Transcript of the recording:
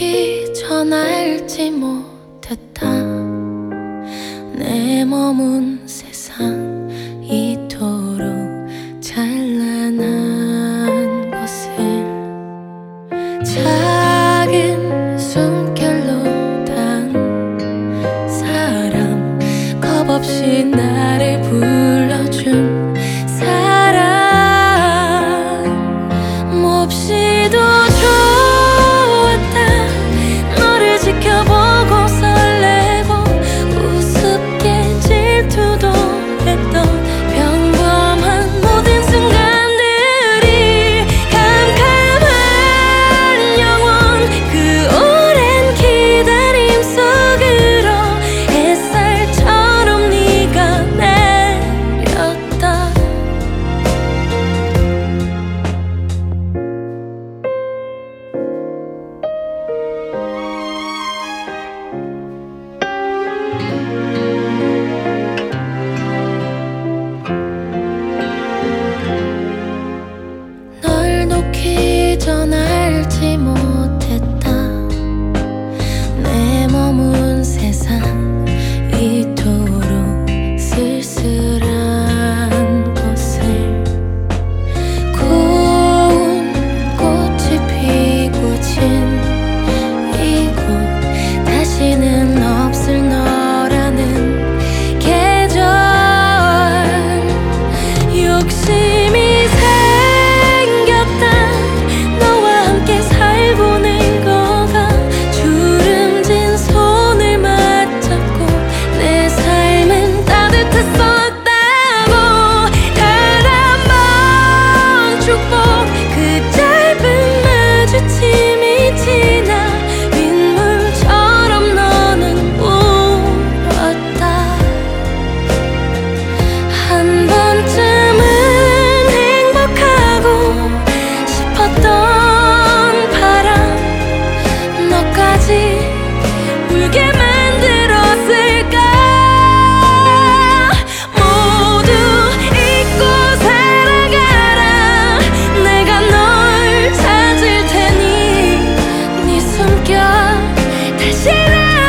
깊이 전할지 못했다. 내 머문 세상 이토록 찬란한 것을 작은 숨결로 단 사람 겁없이 날 널 놓기 전 알지 못 she